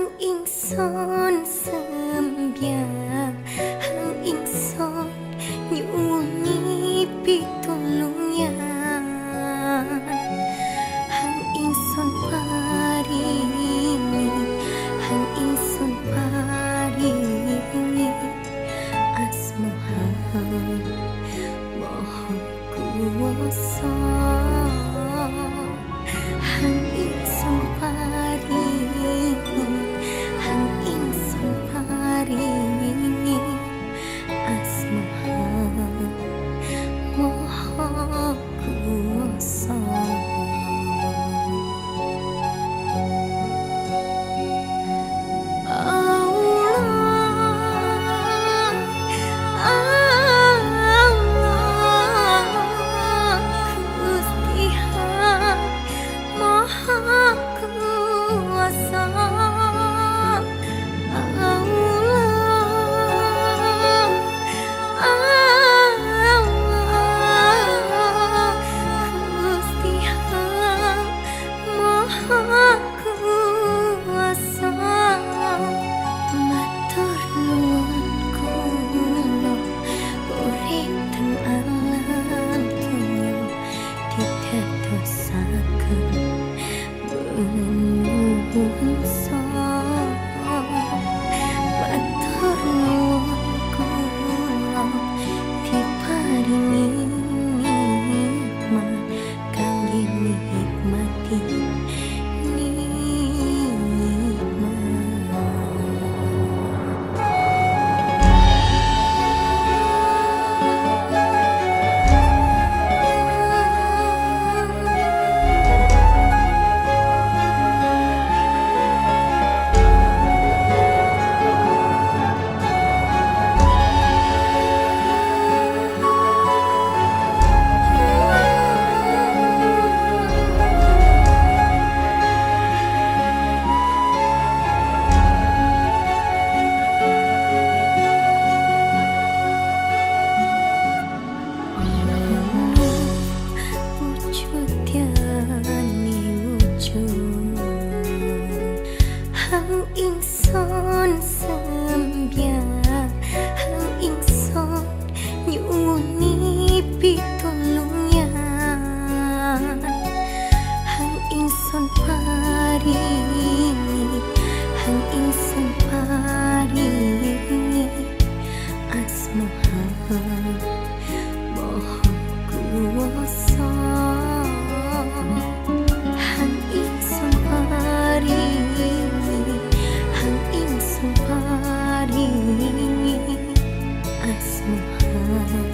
ang time.